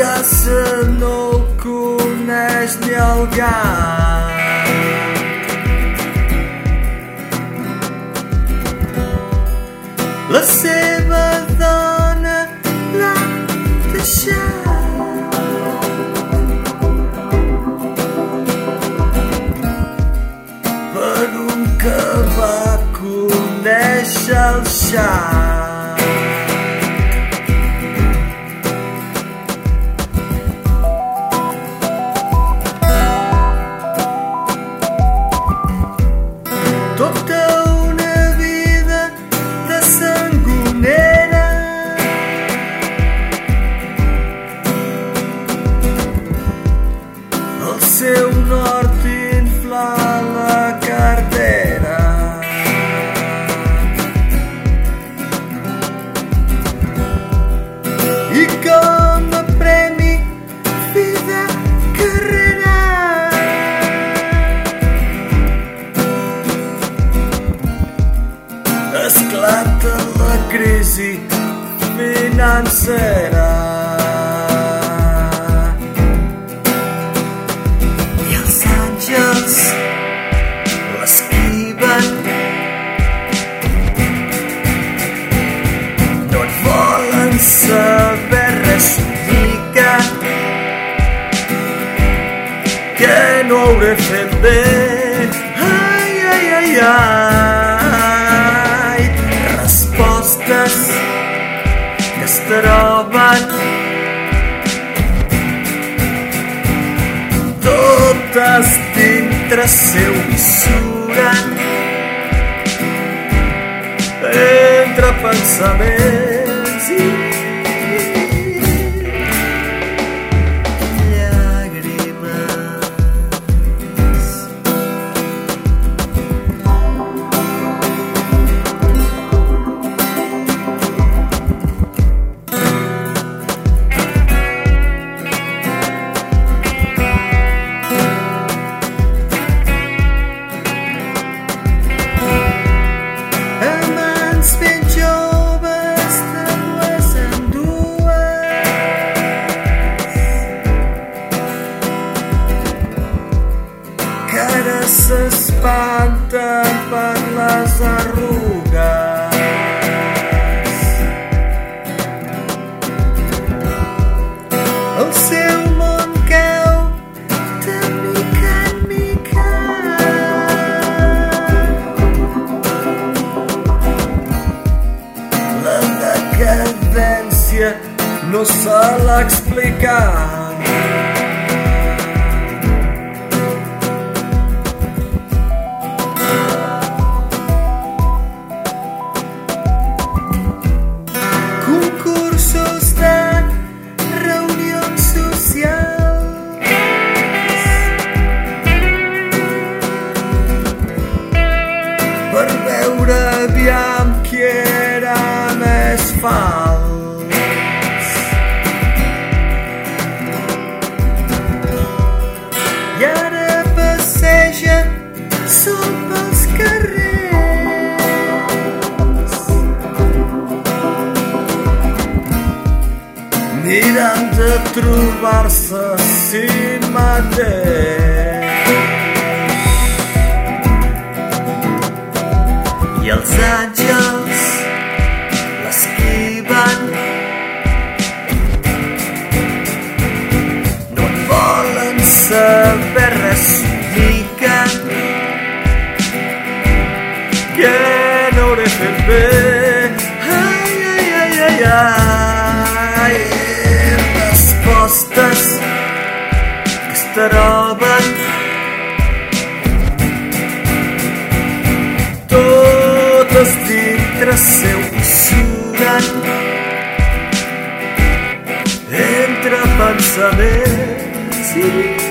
がすのくねしにょが La sebadona la deixar per un que um conèixer el xar crisi financera. I els àngels l'esquiven. No et volen saber res mica que no hauré fet bé. Ai, ai, ai, ai. Que es troben totes dintre seu i suren. Entre pensaments S'espanten per les arrugues. El seu món cau de mica en mica. La decadència no se l'ha explicat. Fals. I ara passeja sol pels carrers. Mirant de trobar-se a si. Que no fet bé. Ai, ai, ai, ai, ai, respostes que es troben totes dintre seu suren entre pensaments i